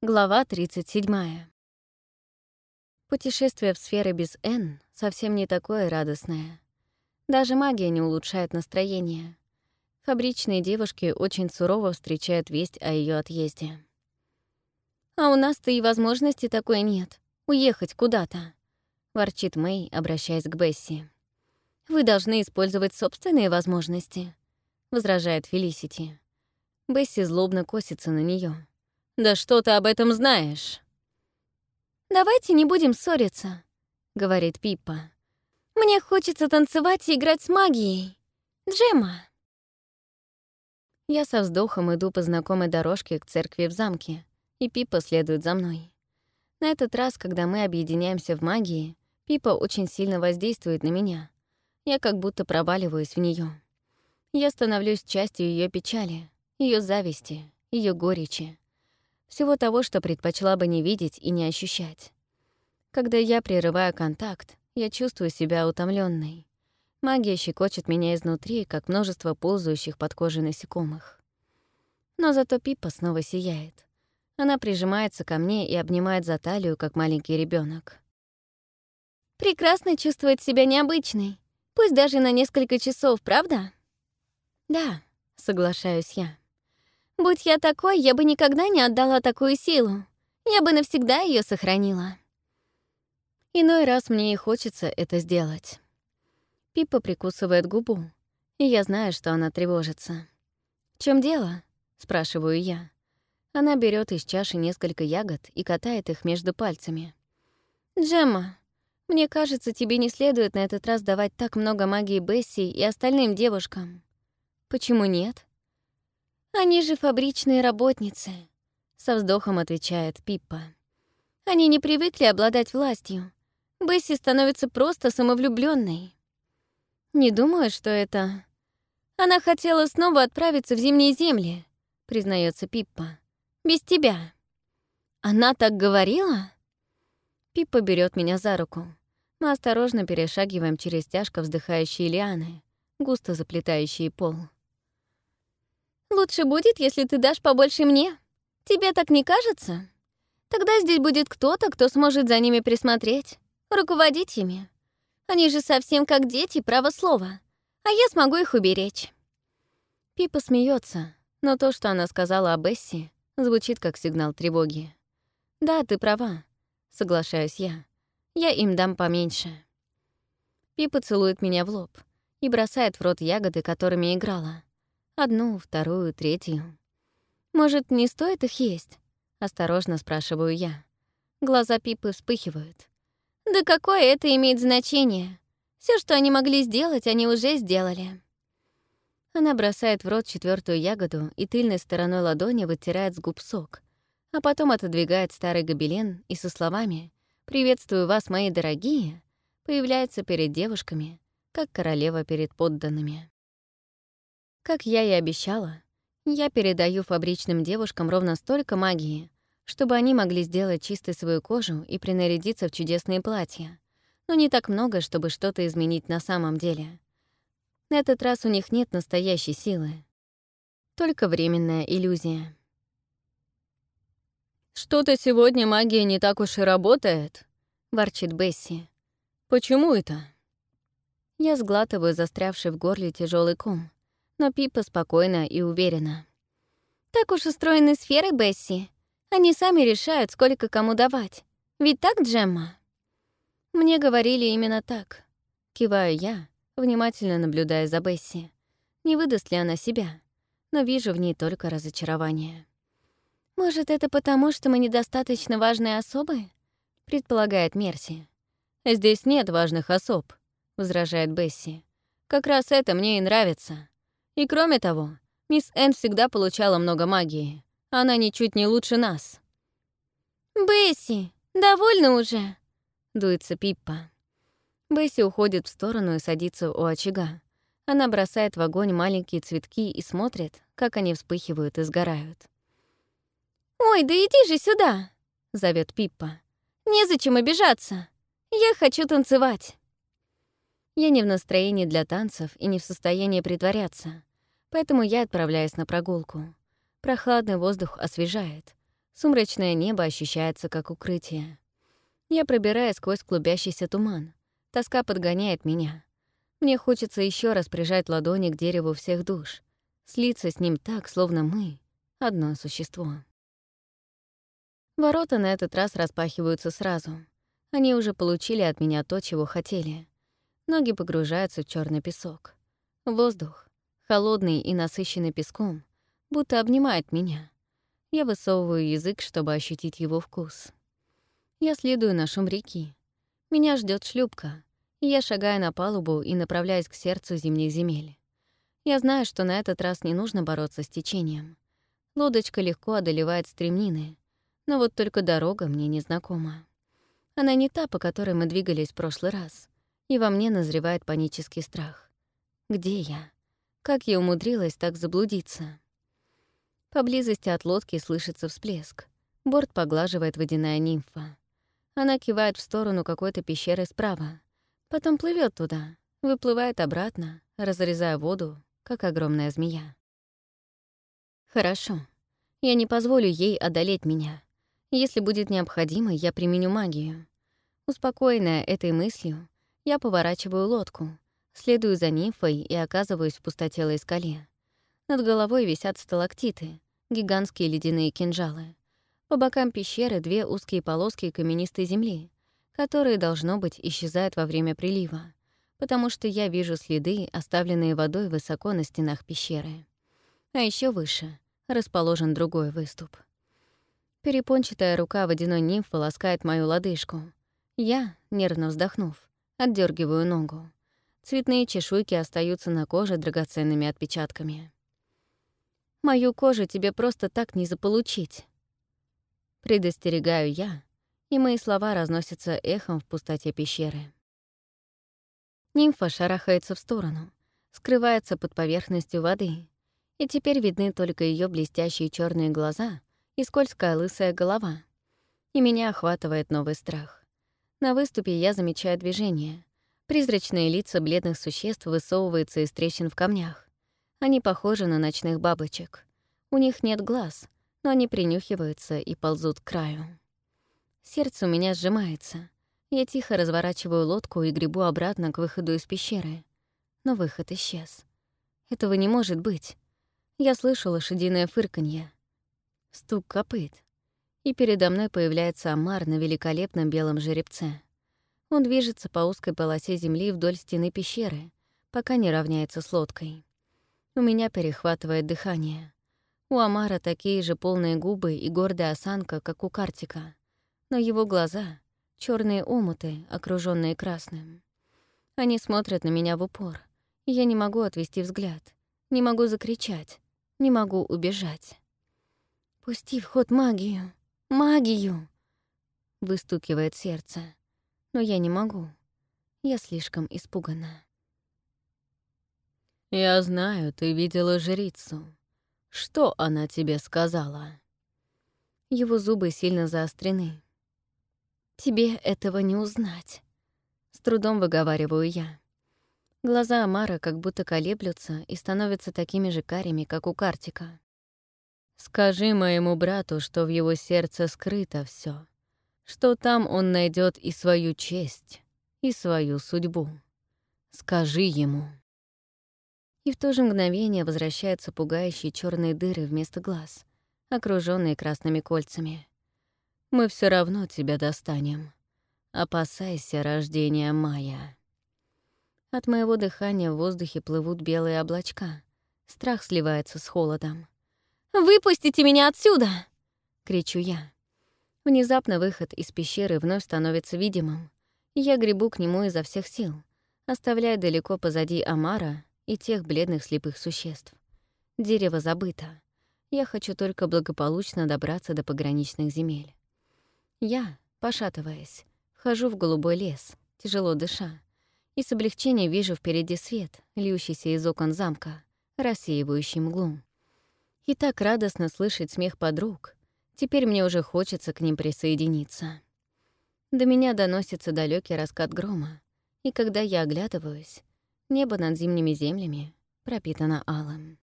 Глава 37. Путешествие в сферы без Н совсем не такое радостное. Даже магия не улучшает настроение. Фабричные девушки очень сурово встречают весть о ее отъезде. «А у нас-то и возможности такой нет. Уехать куда-то», — ворчит Мэй, обращаясь к Бесси. «Вы должны использовать собственные возможности», — возражает Фелисити. Бесси злобно косится на нее. «Да что ты об этом знаешь?» «Давайте не будем ссориться», — говорит Пиппа. «Мне хочется танцевать и играть с магией. Джема!» Я со вздохом иду по знакомой дорожке к церкви в замке, и Пиппа следует за мной. На этот раз, когда мы объединяемся в магии, Пиппа очень сильно воздействует на меня. Я как будто проваливаюсь в нее. Я становлюсь частью ее печали, ее зависти, ее горечи, всего того, что предпочла бы не видеть и не ощущать. Когда я прерываю контакт, я чувствую себя утомленной. Магия щекочет меня изнутри, как множество ползающих под кожей насекомых. Но зато Пипа снова сияет. Она прижимается ко мне и обнимает за талию, как маленький ребенок. «Прекрасно чувствовать себя необычной, пусть даже на несколько часов, правда?» «Да», — соглашаюсь я. Будь я такой, я бы никогда не отдала такую силу. Я бы навсегда ее сохранила. Иной раз мне и хочется это сделать. Пипа прикусывает губу, и я знаю, что она тревожится. «В чем дело?» — спрашиваю я. Она берет из чаши несколько ягод и катает их между пальцами. «Джемма, мне кажется, тебе не следует на этот раз давать так много магии Бесси и остальным девушкам». «Почему нет?» «Они же фабричные работницы», — со вздохом отвечает Пиппа. «Они не привыкли обладать властью. Бесси становится просто самовлюбленной. «Не думаю, что это...» «Она хотела снова отправиться в зимние земли», — признается Пиппа. «Без тебя». «Она так говорила?» Пиппа берет меня за руку. Мы осторожно перешагиваем через тяжко вздыхающие лианы, густо заплетающие пол. Лучше будет, если ты дашь побольше мне. Тебе так не кажется? Тогда здесь будет кто-то, кто сможет за ними присмотреть, руководить ими. Они же совсем как дети, право слова. А я смогу их уберечь. Пипа смеется, но то, что она сказала о Бесси, звучит как сигнал тревоги. «Да, ты права», — соглашаюсь я. «Я им дам поменьше». Пипа целует меня в лоб и бросает в рот ягоды, которыми играла. Одну, вторую, третью. «Может, не стоит их есть?» — осторожно спрашиваю я. Глаза Пипы вспыхивают. «Да какое это имеет значение? Все, что они могли сделать, они уже сделали». Она бросает в рот четвертую ягоду и тыльной стороной ладони вытирает с губ сок, а потом отодвигает старый гобелен и со словами «Приветствую вас, мои дорогие!» появляется перед девушками, как королева перед подданными. Как я и обещала, я передаю фабричным девушкам ровно столько магии, чтобы они могли сделать чистой свою кожу и принарядиться в чудесные платья, но не так много, чтобы что-то изменить на самом деле. На этот раз у них нет настоящей силы. Только временная иллюзия. «Что-то сегодня магия не так уж и работает», — ворчит Бесси. «Почему это?» Я сглатываю застрявший в горле тяжелый ком, но Пипа спокойна и уверена. «Так уж устроены сферы, Бесси. Они сами решают, сколько кому давать. Ведь так, Джемма?» Мне говорили именно так. Киваю я, внимательно наблюдая за Бесси. Не выдаст ли она себя? Но вижу в ней только разочарование. «Может, это потому, что мы недостаточно важные особы?» — предполагает Мерси. «Здесь нет важных особ», — возражает Бесси. «Как раз это мне и нравится. И кроме того, мисс Энн всегда получала много магии. Она ничуть не лучше нас. «Бесси, довольно уже!» — дуется Пиппа. Бесси уходит в сторону и садится у очага. Она бросает в огонь маленькие цветки и смотрит, как они вспыхивают и сгорают. «Ой, да иди же сюда!» — зовет Пиппа. «Незачем обижаться. Я хочу танцевать». Я не в настроении для танцев и не в состоянии притворяться. Поэтому я отправляюсь на прогулку. Прохладный воздух освежает. Сумрачное небо ощущается как укрытие. Я пробираюсь сквозь клубящийся туман. Тоска подгоняет меня. Мне хочется еще раз прижать ладони к дереву всех душ, слиться с ним так, словно мы — одно существо. Ворота на этот раз распахиваются сразу. Они уже получили от меня то, чего хотели. Ноги погружаются в черный песок. Воздух, холодный и насыщенный песком, будто обнимает меня. Я высовываю язык, чтобы ощутить его вкус. Я следую на шум реки. Меня ждет шлюпка, и я шагаю на палубу и направляюсь к сердцу зимних земель. Я знаю, что на этот раз не нужно бороться с течением. Лодочка легко одолевает стремнины, но вот только дорога мне незнакома. Она не та, по которой мы двигались в прошлый раз, и во мне назревает панический страх. Где я? Как я умудрилась так заблудиться? Поблизости от лодки слышится всплеск. Борт поглаживает водяная нимфа. Она кивает в сторону какой-то пещеры справа. Потом плывет туда, выплывает обратно, разрезая воду, как огромная змея. Хорошо. Я не позволю ей одолеть меня. Если будет необходимо, я применю магию. Успокоенная этой мыслью, я поворачиваю лодку, следую за нимфой и оказываюсь в пустотелой скале. Над головой висят сталактиты, гигантские ледяные кинжалы. По бокам пещеры две узкие полоски каменистой земли, которые, должно быть, исчезают во время прилива, потому что я вижу следы, оставленные водой высоко на стенах пещеры. А еще выше расположен другой выступ. Перепончатая рука водяной нимфы ласкает мою лодыжку. Я, нервно вздохнув, отдергиваю ногу. Цветные чешуйки остаются на коже драгоценными отпечатками. Мою кожу тебе просто так не заполучить. Предостерегаю я, и мои слова разносятся эхом в пустоте пещеры. Нимфа шарахается в сторону, скрывается под поверхностью воды, и теперь видны только ее блестящие черные глаза и скользкая лысая голова. И меня охватывает новый страх. На выступе я замечаю движение. Призрачные лица бледных существ высовываются из трещин в камнях. Они похожи на ночных бабочек. У них нет глаз — но они принюхиваются и ползут к краю. Сердце у меня сжимается. Я тихо разворачиваю лодку и гребу обратно к выходу из пещеры. Но выход исчез. Этого не может быть. Я слышу лошадиное фырканье. Стук копыт. И передо мной появляется Амар на великолепном белом жеребце. Он движется по узкой полосе земли вдоль стены пещеры, пока не равняется с лодкой. У меня перехватывает дыхание. У Амара такие же полные губы и гордая осанка, как у Картика. Но его глаза — черные омуты, окруженные красным. Они смотрят на меня в упор, я не могу отвести взгляд, не могу закричать, не могу убежать. «Пусти в ход магию! Магию!» — выстукивает сердце. Но я не могу. Я слишком испугана. «Я знаю, ты видела жрицу», что она тебе сказала?» Его зубы сильно заострены. «Тебе этого не узнать», — с трудом выговариваю я. Глаза Амара как будто колеблются и становятся такими же карими, как у Картика. «Скажи моему брату, что в его сердце скрыто все, что там он найдет и свою честь, и свою судьбу. Скажи ему» и в то же мгновение возвращаются пугающие черные дыры вместо глаз, окруженные красными кольцами. «Мы все равно тебя достанем. Опасайся рождения мая». От моего дыхания в воздухе плывут белые облачка. Страх сливается с холодом. «Выпустите меня отсюда!» — кричу я. Внезапно выход из пещеры вновь становится видимым, я гребу к нему изо всех сил, оставляя далеко позади Амара и тех бледных слепых существ. Дерево забыто. Я хочу только благополучно добраться до пограничных земель. Я, пошатываясь, хожу в голубой лес, тяжело дыша, и с облегчением вижу впереди свет, льющийся из окон замка, рассеивающий мглу. И так радостно слышать смех подруг. Теперь мне уже хочется к ним присоединиться. До меня доносится далекий раскат грома, и когда я оглядываюсь, Небо над зимними землями пропитано алым.